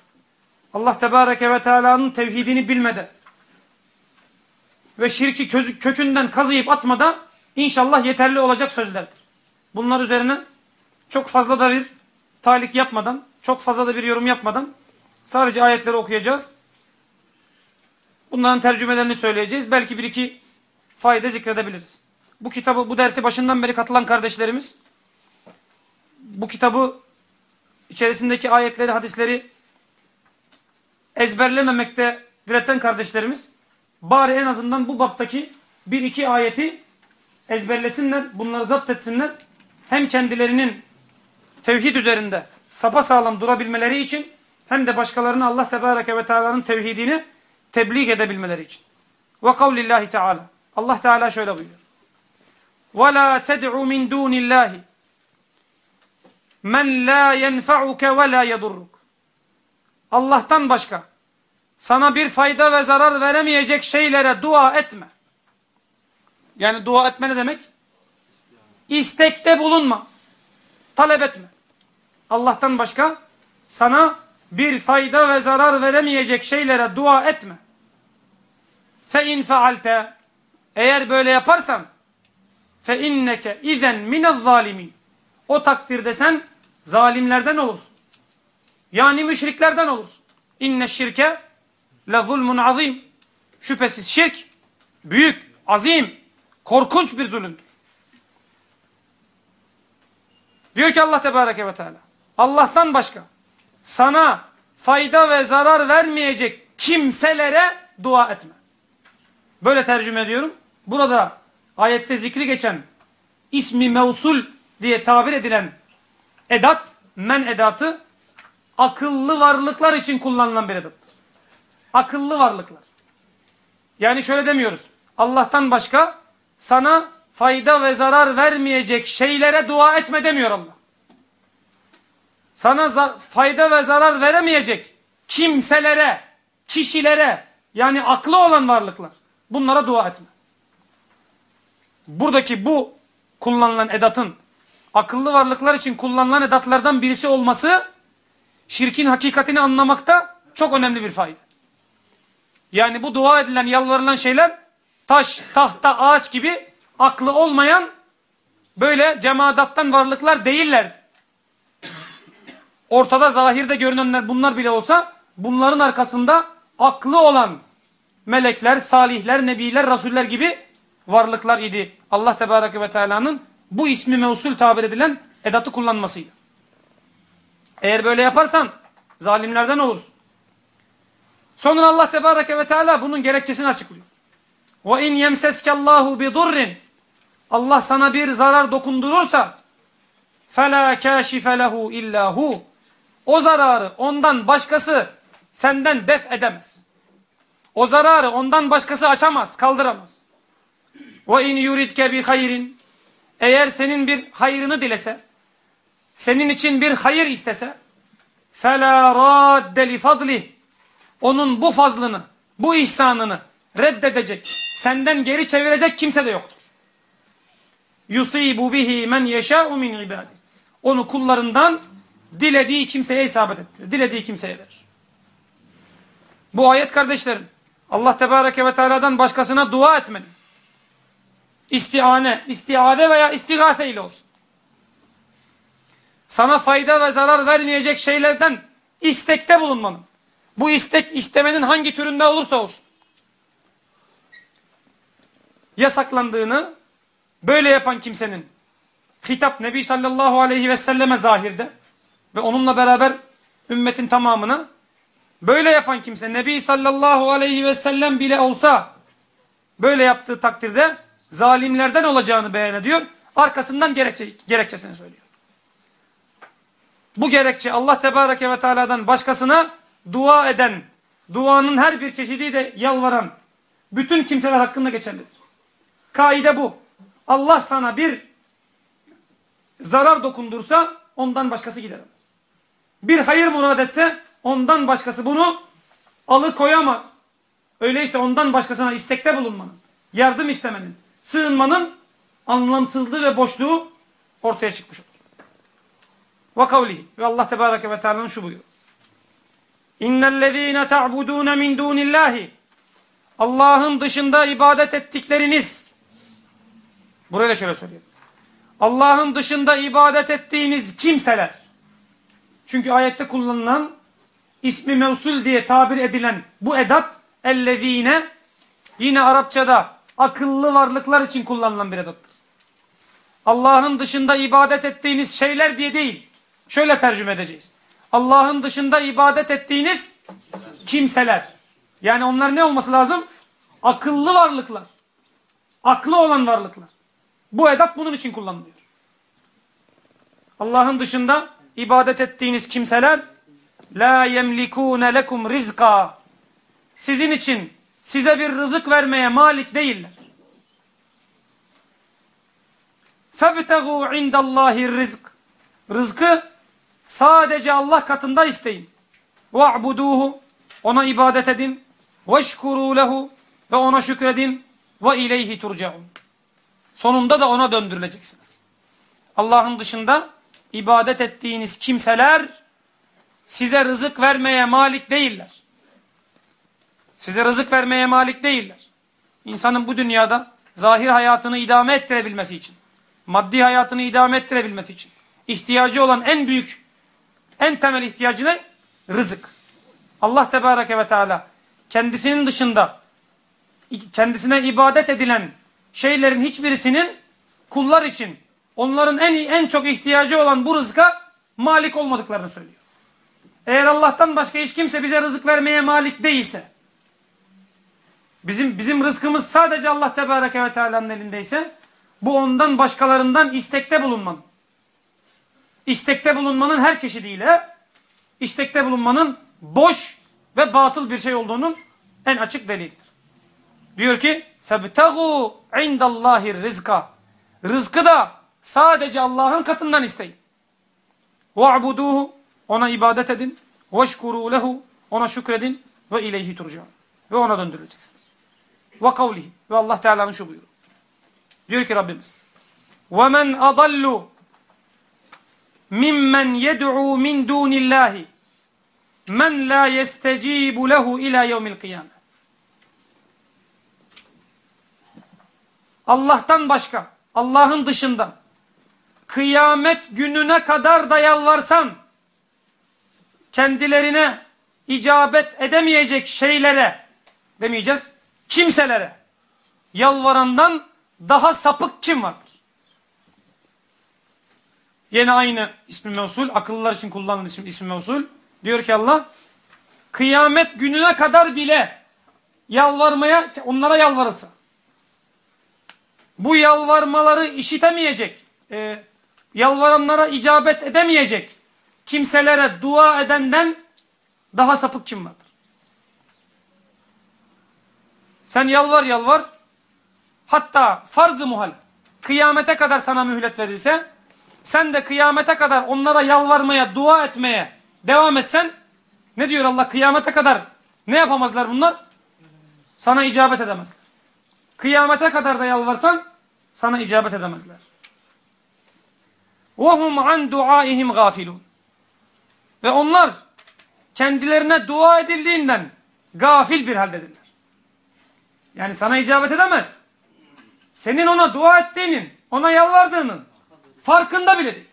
Allah Tebareke ve Teala'nın tevhidini bilmede ve şirki kökünden kazıyıp atmada inşallah yeterli olacak sözlerdir. Bunlar üzerine çok fazla da bir talik yapmadan, çok fazla da bir yorum yapmadan sadece ayetleri okuyacağız. Bunların tercümelerini söyleyeceğiz. Belki bir iki fayda zikredebiliriz. Bu kitabı, bu dersi başından beri katılan kardeşlerimiz bu kitabı içerisindeki ayetleri, hadisleri ezberlememekte direten kardeşlerimiz Bari en azından bu baptaki bir iki ayeti ezberlesinler, bunları zapt etsinler. Hem kendilerinin tevhid üzerinde sapasağlam durabilmeleri için hem de başkalarına Allah Tebareke ve Teala'nın tevhidini tebliğ edebilmeleri için. Ve kavlillahi Teala. Allah Teala şöyle buyuruyor. Ve la ted'u min dunillahi men la yenfa'uke ve la yedurruk. Allah'tan başka sana bir fayda ve zarar veremeyecek şeylere dua etme. Yani dua etme ne demek? İstekte bulunma. Talep etme. Allah'tan başka sana bir fayda ve zarar veremeyecek şeylere dua etme. Fe in faalte eğer böyle yaparsan fe inneke izen minez zalimin o takdirde sen zalimlerden olursun. Yani müşriklerden olursun. İnne şirke le zulmun azim. Şüphesiz şirk büyük, azim, korkunç bir zulümdür. Diyor ki Allah Tebareke ve Teala. Allah'tan başka sana fayda ve zarar vermeyecek kimselere dua etme. Böyle tercüme ediyorum. Burada ayette zikri geçen ismi mevsul diye tabir edilen edat, men edatı akıllı varlıklar için kullanılan bir edattır. Akıllı varlıklar. Yani şöyle demiyoruz. Allah'tan başka sana fayda ve zarar vermeyecek şeylere dua etme demiyor Allah. Sana fayda ve zarar veremeyecek kimselere, kişilere yani aklı olan varlıklar bunlara dua etme. Buradaki bu kullanılan edatın akıllı varlıklar için kullanılan edatlardan birisi olması şirkin hakikatini anlamakta çok önemli bir fayda. Yani bu dua edilen, yalvarılan şeyler taş, tahta, ağaç gibi aklı olmayan böyle cemadattan varlıklar değillerdi. Ortada zahirde görünenler bunlar bile olsa bunların arkasında aklı olan melekler, salihler, nebiler, rasuller gibi varlıklar idi. Allah Tebareke ve Teala'nın bu ismi mevsul tabir edilen edatı kullanmasıyla. Eğer böyle yaparsan zalimlerden olursun. Sonra Allah Tebareke ve Teala bunun gerekçesini açıklıyor. Ve in yemseskallahu bi durrin Allah sana bir zarar dokundurursa fela kashife lehu illa hu o zararı ondan başkası senden def edemez. O zararı ondan başkası açamaz, kaldıramaz. Ve in yuridke bi hayrin eğer senin bir hayrını dilese, senin için bir hayır istese fela radde li fadlih onun bu fazlını, bu ihsanını reddedecek, senden geri çevirecek kimse de yoktur. Yusibu bihi men yeşâ'u min ibâdi. Onu kullarından dilediği kimseye isabet ettiriyor. Dilediği kimseye verir. Bu ayet kardeşlerim, Allah Tebareke ve Teala'dan başkasına dua etmenin. İstihane, istiade veya istigate ile olsun. Sana fayda ve zarar vermeyecek şeylerden istekte bulunmanın. Bu istek istemenin hangi türünde olursa olsun. Yasaklandığını böyle yapan kimsenin hitap Nebi sallallahu aleyhi ve selleme zahirde ve onunla beraber ümmetin tamamını böyle yapan kimse Nebi sallallahu aleyhi ve sellem bile olsa böyle yaptığı takdirde zalimlerden olacağını beyan ediyor. Arkasından gerekçe, gerekçesini söylüyor. Bu gerekçe Allah Tebareke ve Teala'dan başkasına dua eden, duanın her bir çeşidiyle yalvaran bütün kimseler hakkında geçerlidir. Kaide bu. Allah sana bir zarar dokundursa ondan başkası gideremez. Bir hayır murad etse ondan başkası bunu alıkoyamaz. Öyleyse ondan başkasına istekte bulunmanın, yardım istemenin, sığınmanın anlamsızlığı ve boşluğu ortaya çıkmış olur. Ve kavlihi ve Allah Tebareke ve Teala'nın şu buyuruyor. İnnellezîne ta'budûne min dûnillâhi Allah'ın dışında ibadet ettikleriniz buraya şöyle söyleyeyim. Allah'ın dışında ibadet ettiğiniz kimseler çünkü ayette kullanılan ismi mevsul diye tabir edilen bu edat ellezine yine Arapçada akıllı varlıklar için kullanılan bir edattır. Allah'ın dışında ibadet ettiğiniz şeyler diye değil. Şöyle tercüme edeceğiz. Allah'ın dışında ibadet ettiğiniz kimseler. Yani onlar ne olması lazım? Akıllı varlıklar. Aklı olan varlıklar. Bu edat bunun için kullanılıyor. Allah'ın dışında ibadet ettiğiniz kimseler la yemlikune lekum rizqa sizin için size bir rızık vermeye malik değiller. Febtegu indallahi rizk. Rızkı sadece Allah katında isteyin. وَعْبُدُوهُ Ona ibadet edin. وَشْكُرُوا lehu Ve ona şükredin. وَاِلَيْهِ تُرْجَعُونَ Sonunda da ona döndürüleceksiniz. Allah'ın dışında ibadet ettiğiniz kimseler size rızık vermeye malik değiller. Size rızık vermeye malik değiller. İnsanın bu dünyada zahir hayatını idame ettirebilmesi için, maddi hayatını idame ettirebilmesi için ihtiyacı olan en büyük, en temel ihtiyacı ne? Rızık. Allah Tebareke ve Teala kendisinin dışında kendisine ibadet edilen şeylerin hiçbirisinin kullar için onların en en çok ihtiyacı olan bu rızka malik olmadıklarını söylüyor. Eğer Allah'tan başka hiç kimse bize rızık vermeye malik değilse Bizim bizim rızkımız sadece Allah Tebareke ve Teala'nın elindeyse bu ondan başkalarından istekte bulunmanın İstekte bulunmanın her çeşidiyle istekte bulunmanın boş ve batıl bir şey olduğunun en açık delilidir. Diyor ki فَبْتَغُوا عِنْدَ اللّٰهِ rizka Rızkı da sadece Allah'ın katından isteyin. وَعْبُدُوهُ Ona ibadet edin. وَشْكُرُوا lehu Ona şükredin. Ve ileyhi turcaun. Ve ona döndürüleceksiniz. Ve kavlihi. Ve Allah Teala'nın şu buyruğu. Diyor ki Rabbimiz. وَمَنْ أَضَلُّ mimmen yed'u min dunillahi men la yestecibu lehu ila yevmil kıyame. Allah'tan başka, Allah'ın dışında kıyamet gününe kadar da yalvarsan kendilerine icabet edemeyecek şeylere demeyeceğiz, kimselere yalvarandan daha sapık kim vardır? Yine aynı ismi mevsul, akıllılar için kullanılan isim, ismi mevsul. Diyor ki Allah, kıyamet gününe kadar bile yalvarmaya, onlara yalvarılsa, bu yalvarmaları işitemeyecek, e, yalvaranlara icabet edemeyecek kimselere dua edenden daha sapık kim vardır? Sen yalvar yalvar. Hatta farz-ı muhal. Kıyamete kadar sana mühlet verilse. Sen de kıyamete kadar onlara yalvarmaya, dua etmeye devam etsen. Ne diyor Allah? Kıyamete kadar ne yapamazlar bunlar? Sana icabet edemezler. Kıyamete kadar da yalvarsan sana icabet edemezler. وَهُمْ عَنْ دُعَائِهِمْ غَافِلُونَ Ve onlar kendilerine dua edildiğinden gafil bir haldedirler. Yani sana icabet edemez. Senin ona dua ettiğinin, ona yalvardığının farkında bile değil.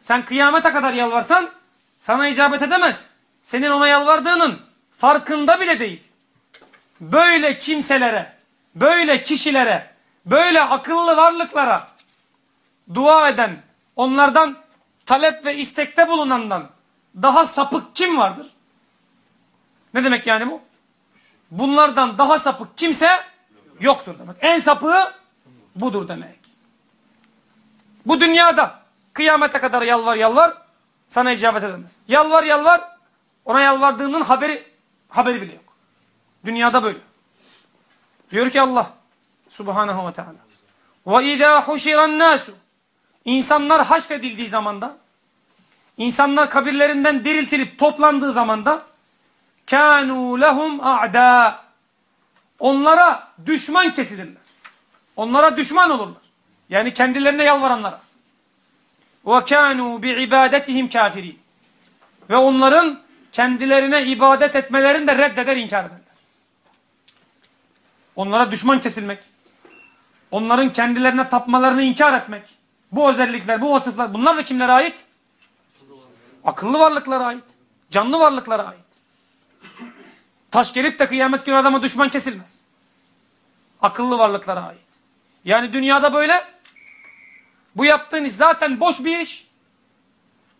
Sen kıyamete kadar yalvarsan sana icabet edemez. Senin ona yalvardığının farkında bile değil. Böyle kimselere, böyle kişilere, böyle akıllı varlıklara dua eden, onlardan talep ve istekte bulunandan daha sapık kim vardır? Ne demek yani bu? Bunlardan daha sapık kimse yoktur demek. En sapığı budur demek. Bu dünyada kıyamete kadar yalvar yalvar sana icabet edemez. Yalvar yalvar ona yalvardığının haberi haberi bile yok. Dünyada böyle. Diyor ki Allah Subhanahu ve Teala ve izâ huşiran nasu İnsanlar haşredildiği zamanda insanlar kabirlerinden diriltilip toplandığı zamanda kânû lehum a'dâ onlara düşman kesilirler. Onlara düşman olurlar. Yani kendilerine yalvaranlara. Kânû bi'ibâdetihim kâfirîn. Ve onların kendilerine ibadet etmelerini de reddeder, inkar ederler. Onlara düşman kesilmek, onların kendilerine tapmalarını inkar etmek, bu özellikler, bu vasıflar, bunlar da kimlere ait? Akıllı varlıklara ait, canlı varlıklara ait. Taş gelip de kıyamet günü adama düşman kesilmez. Akıllı varlıklara ait. Yani dünyada böyle, bu yaptığın iş zaten boş bir iş.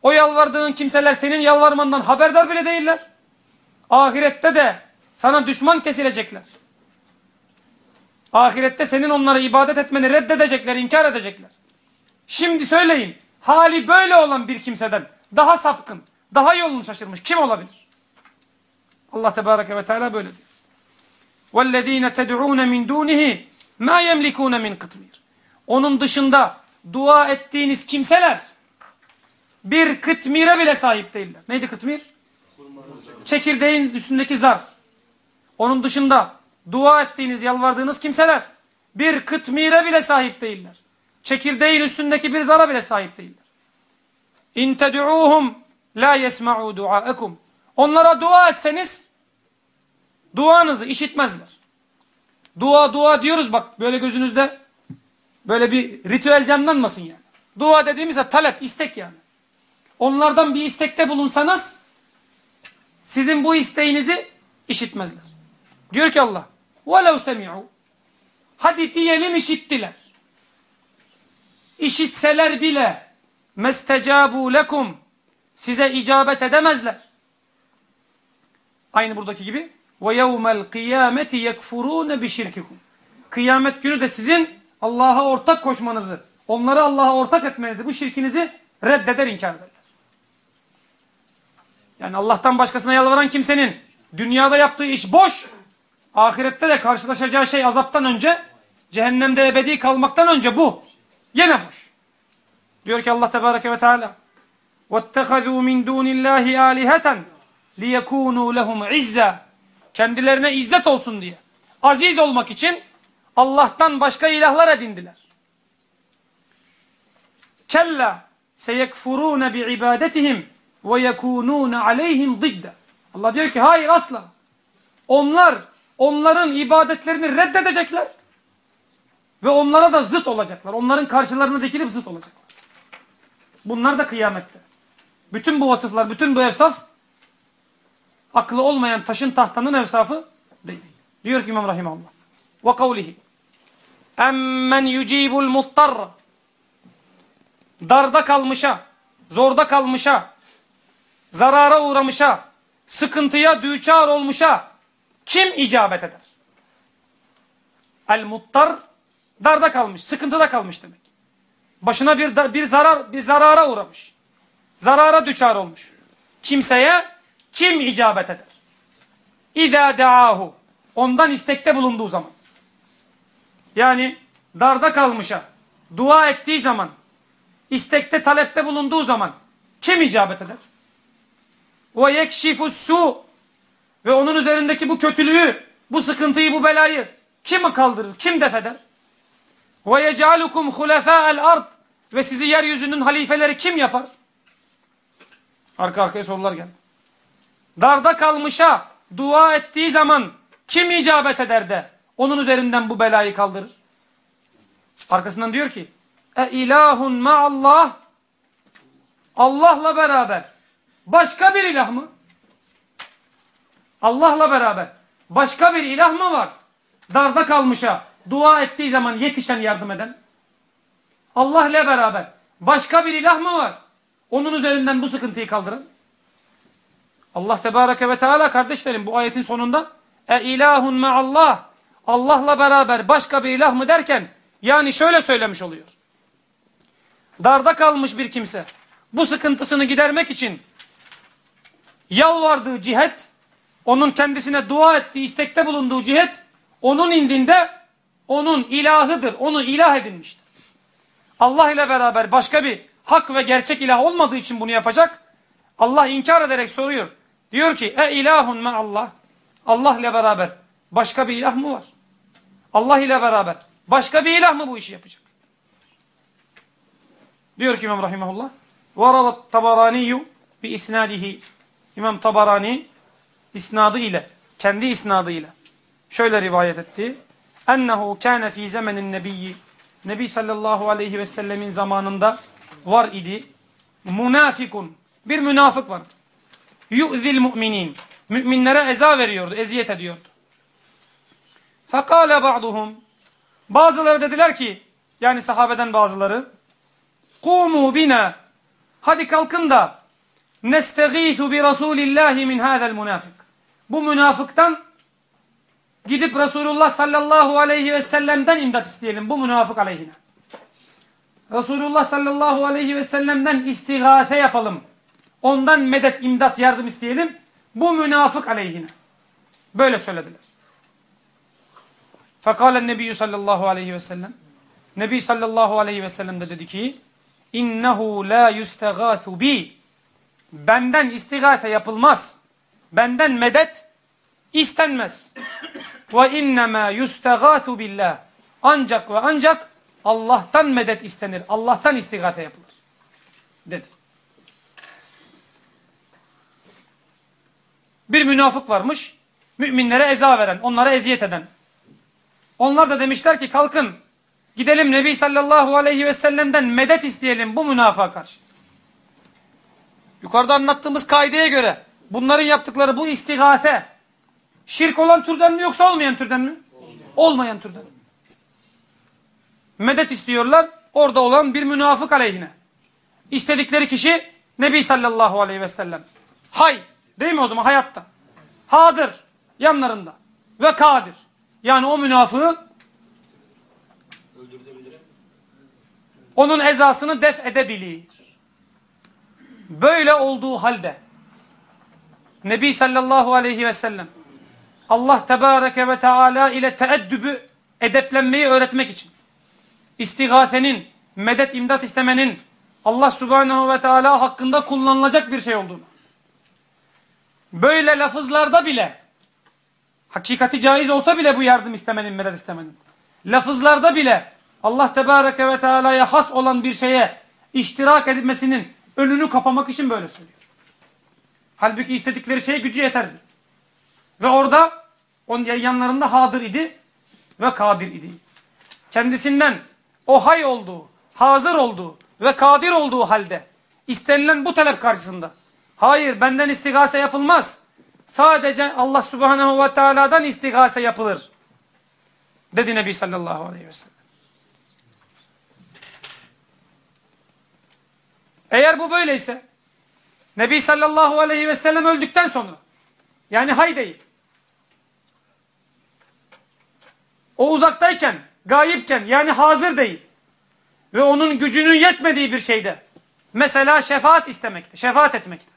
O yalvardığın kimseler senin yalvarmandan haberdar bile değiller. Ahirette de sana düşman kesilecekler. Ahirette senin onlara ibadet etmeni reddedecekler, inkar edecekler. Şimdi söyleyin, hali böyle olan bir kimseden daha sapkın, daha yolunu şaşırmış kim olabilir? Allah Tebareke ve Teala böyle diyor. وَالَّذ۪ينَ تَدْعُونَ مِنْ دُونِهِ مَا يَمْلِكُونَ مِنْ قِطْمِيرٍ Onun dışında dua ettiğiniz kimseler bir kıtmire bile sahip değiller. Neydi kıtmir? Çekirdeğin üstündeki zar. Onun dışında dua ettiğiniz, yalvardığınız kimseler bir kıtmire bile sahip değiller. Çekirdeğin üstündeki bir zara bile sahip değiller. İn ted'uhum la yesma'u duaekum. Onlara dua etseniz duanızı işitmezler. Dua dua diyoruz bak böyle gözünüzde böyle bir ritüel canlanmasın yani. Dua dediğimizde talep, istek yani. Onlardan bir istekte bulunsanız sizin bu isteğinizi işitmezler. Diyor ki Allah وَلَوْ سَمِعُوا Hadi diyelim işittiler. İşitseler bile mestecabu lekum size icabet edemezler. Aynı buradaki gibi ve yevmel kıyameti yekfurune bi şirkikum. Kıyamet günü de sizin Allah'a ortak koşmanızı, onları Allah'a ortak etmenizi, bu şirkinizi reddeder, inkar ederler. Yani Allah'tan başkasına yalvaran kimsenin dünyada yaptığı iş boş, ahirette de karşılaşacağı şey azaptan önce, cehennemde ebedi kalmaktan önce bu. Yine boş. Diyor ki Allah Tebareke ve Teala وَاتَّخَذُوا مِنْ دُونِ اللّٰهِ آلِهَةً لِيَكُونُوا لَهُمْ عِزَّةً Kendilerine izzet olsun diye. Aziz olmak için Allah'tan başka ilahlar edindiler. Kella seyekfurûne bi'ibâdetihim ve yekûnûne aleyhim dıdde. Allah diyor ki hayır asla. Onlar onların ibadetlerini reddedecekler ve onlara da zıt olacaklar. Onların karşılarına dikilip zıt olacaklar. Bunlar da kıyamette. Bütün bu vasıflar, bütün bu evsaf aklı olmayan taşın tahtanın evsafı değil. Diyor ki İmam Rahimallah. Ve kavlihi. Emmen yucibul muttarra. Darda kalmışa, zorda kalmışa, zarara uğramışa, sıkıntıya düçar olmuşa kim icabet eder? El muttar darda kalmış, sıkıntıda kalmış demek. Başına bir bir zarar bir zarara uğramış. Zarara düçar olmuş. Kimseye kim icabet eder? İza daahu. Ondan istekte bulunduğu zaman. Yani darda kalmışa dua ettiği zaman, istekte talepte bulunduğu zaman kim icabet eder? Ve yekşifus su ve onun üzerindeki bu kötülüğü, bu sıkıntıyı, bu belayı kim kaldırır, kim defeder? Ve yecealukum hulefâ'el ard ve sizi yeryüzünün halifeleri kim yapar? Arka arkaya sorular geldi. Darda kalmışa dua ettiği zaman kim icabet eder de onun üzerinden bu belayı kaldırır? Arkasından diyor ki E ilahun ma'allah Allah'la beraber başka bir ilah mı? Allah'la beraber başka bir ilah mı var? Darda kalmışa dua ettiği zaman yetişen yardım eden. Allah ile beraber başka bir ilah mı var? Onun üzerinden bu sıkıntıyı kaldıran. Allah Tebareke ve Teala kardeşlerim bu ayetin sonunda E ilahun meallah Allah'la beraber başka bir ilah mı derken yani şöyle söylemiş oluyor. Darda kalmış bir kimse bu sıkıntısını gidermek için yalvardığı cihet, onun kendisine dua ettiği, istekte bulunduğu cihet, onun indinde onun ilahıdır, onu ilah edinmiştir. Allah ile beraber başka bir hak ve gerçek ilah olmadığı için bunu yapacak. Allah inkar ederek soruyor. Diyor ki, e ilahun me Allah. Allah ile beraber başka bir ilah mı var? Allah ile beraber başka bir ilah mı bu işi yapacak? Diyor ki İmam Rahimahullah. وَرَوَ الطَّبَرَانِيُّ bi isnadihi İmam Tabarani isnadı ile, kendi isnadı ile şöyle rivayet etti. Ennehu kâne fî zemenin nebiyyi Nebi sallallahu aleyhi ve sellemin zamanında var idi. Munafikun. Bir münafık vardı. Yu'zil mu'minin. Müminlere eza veriyordu, eziyet ediyordu. Fekale ba'duhum. Bazıları dediler ki, yani sahabeden bazıları, Kumu bina. Hadi kalkın da nestegîthu bi Rasulillahi min hâzel münafık. Bu münafıktan gidip Resulullah sallallahu aleyhi ve sellem'den imdat isteyelim bu münafık aleyhine. Resulullah sallallahu aleyhi ve sellem'den istigate yapalım. Ondan medet, imdat, yardım isteyelim. Bu münafık aleyhine. Böyle söylediler. Fekalen Nebiyyü sallallahu aleyhi ve sellem. Nebi sallallahu aleyhi ve sellem de dedi ki innehu la yustegâthu bi benden istigate yapılmaz. Benden medet istenmez. Ve innema yustegâthu billah. Ancak ve ancak Allah'tan medet istenir. Allah'tan istigate yapılır. Dedi. Bir münafık varmış. Müminlere eza veren, onlara eziyet eden. Onlar da demişler ki kalkın gidelim Nebi sallallahu aleyhi ve sellem'den medet isteyelim bu münafığa karşı. Yukarıda anlattığımız kaideye göre bunların yaptıkları bu istigate şirk olan türden mi yoksa olmayan türden mi? Olmayan türden. Medet istiyorlar orada olan bir münafık aleyhine. İstedikleri kişi Nebi sallallahu aleyhi ve sellem. Hay değil mi o zaman hayatta? Hadır yanlarında ve kadir. Yani o münafığı onun ezasını def edebilir. Böyle olduğu halde Nebi sallallahu aleyhi ve sellem Allah tebareke ve teala ile teeddübü edeplenmeyi öğretmek için istigafenin, medet imdat istemenin Allah subhanehu ve teala hakkında kullanılacak bir şey olduğunu böyle lafızlarda bile hakikati caiz olsa bile bu yardım istemenin, medet istemenin lafızlarda bile Allah tebareke ve teala'ya has olan bir şeye iştirak edilmesinin önünü kapamak için böyle söylüyor. Halbuki istedikleri şey gücü yeterdi. Ve orada onun yanlarında hadır idi ve kadir idi. Kendisinden o hay olduğu, hazır olduğu ve kadir olduğu halde istenilen bu talep karşısında hayır benden istigase yapılmaz. Sadece Allah subhanehu ve teala'dan istigase yapılır. Dedi Nebi sallallahu aleyhi ve sellem. Eğer bu böyleyse Nebi sallallahu aleyhi ve sellem öldükten sonra yani hay değil. O uzaktayken, gayipken yani hazır değil ve onun gücünün yetmediği bir şeyde mesela şefaat istemekte, şefaat etmekte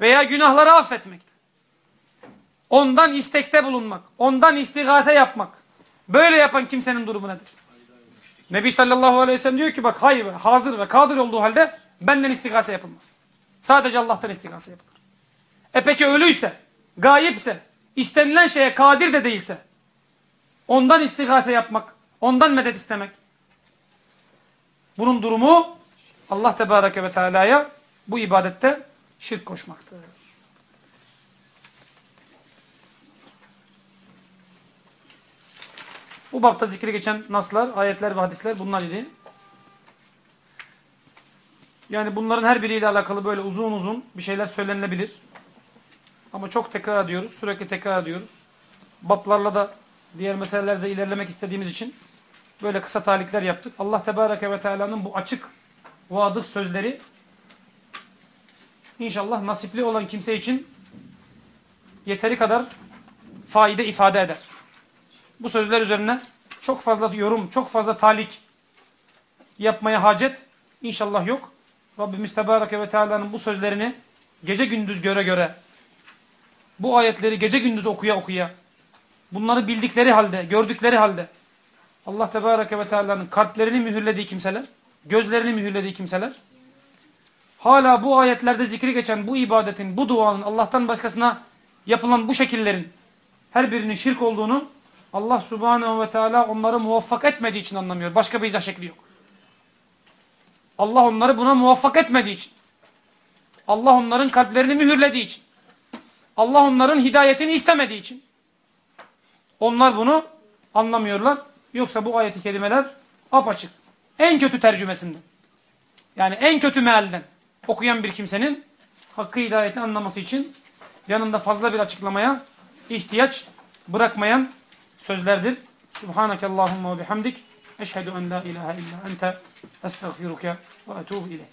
veya günahları affetmekte. Ondan istekte bulunmak, ondan istigate yapmak. Böyle yapan kimsenin durumu nedir? Nebi sallallahu aleyhi ve sellem diyor ki bak hay ve hazır ve kadir olduğu halde Benden istigase yapılmaz. Sadece Allah'tan istigase yapılır. E peki ölüyse, gayipse, istenilen şeye kadir de değilse, ondan istigase yapmak, ondan medet istemek. Bunun durumu Allah Tebareke ve Teala'ya bu ibadette şirk koşmaktır. Bu bapta zikri geçen naslar, ayetler ve hadisler bunlar idi. Yani bunların her biriyle alakalı böyle uzun uzun bir şeyler söylenilebilir. Ama çok tekrar ediyoruz, sürekli tekrar ediyoruz. Baplarla da diğer meselelerde ilerlemek istediğimiz için böyle kısa talikler yaptık. Allah Tebareke ve Teala'nın bu açık, vadık sözleri inşallah nasipli olan kimse için yeteri kadar faide ifade eder. Bu sözler üzerine çok fazla yorum, çok fazla talik yapmaya hacet inşallah yok. Rabbimiz Tebareke ve Teala'nın bu sözlerini gece gündüz göre göre, bu ayetleri gece gündüz okuya okuya, bunları bildikleri halde, gördükleri halde, Allah Tebareke ve Teala'nın kalplerini mühürlediği kimseler, gözlerini mühürlediği kimseler, hala bu ayetlerde zikri geçen bu ibadetin, bu duanın Allah'tan başkasına yapılan bu şekillerin her birinin şirk olduğunu Allah Subhanahu ve Teala onları muvaffak etmediği için anlamıyor. Başka bir izah şekli yok. Allah onları buna muvaffak etmediği için. Allah onların kalplerini mühürlediği için. Allah onların hidayetini istemediği için. Onlar bunu anlamıyorlar. Yoksa bu ayeti kelimeler apaçık. En kötü tercümesinden. Yani en kötü mealden okuyan bir kimsenin hakkı hidayeti anlaması için yanında fazla bir açıklamaya ihtiyaç bırakmayan sözlerdir. Subhaneke Allahumma ve bihamdik. Eşhedü en la ilahe illa ente estağfiruke ve etubu ileyh.